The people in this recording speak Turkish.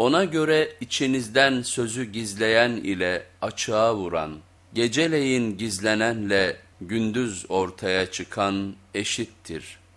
Ona göre içinizden sözü gizleyen ile açığa vuran, geceleyin gizlenenle gündüz ortaya çıkan eşittir.''